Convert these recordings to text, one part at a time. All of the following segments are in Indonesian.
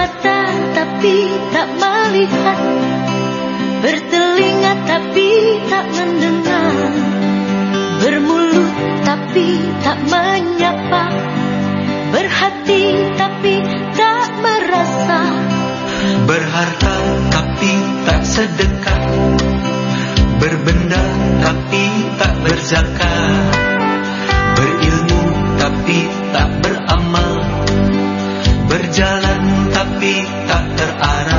mata tapi tak melihat. Bertelinga tapi tak mendengar. Bermulut tapi tak menyapa. Berhati tapi tak merasa. Berharta tapi tak sedekah. Berbenda tapi tak berzakat. Berilmu tapi tak beramal. Berjalan tapi tak terarah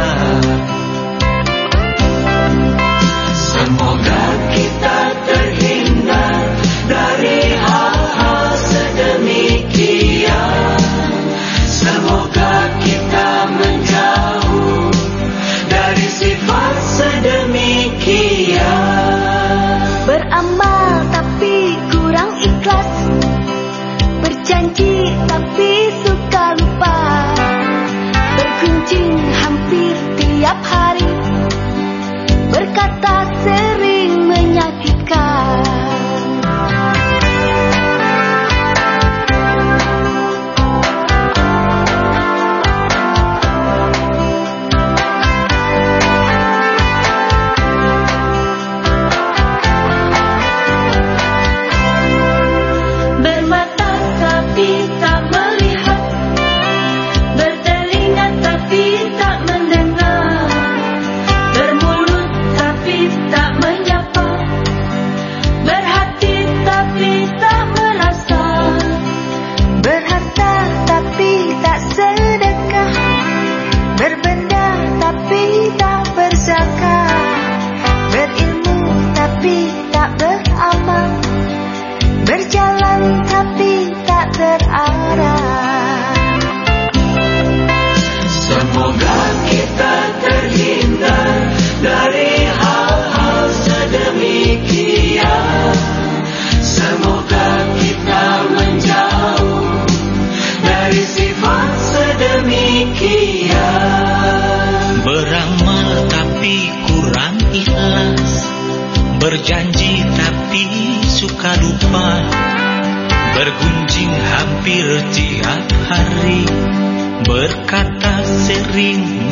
sedemikian Beramal tapi kurang ikhlas. Berjanji tapi suka lupa. Bergunjing hampir tiap hari. Berkata sering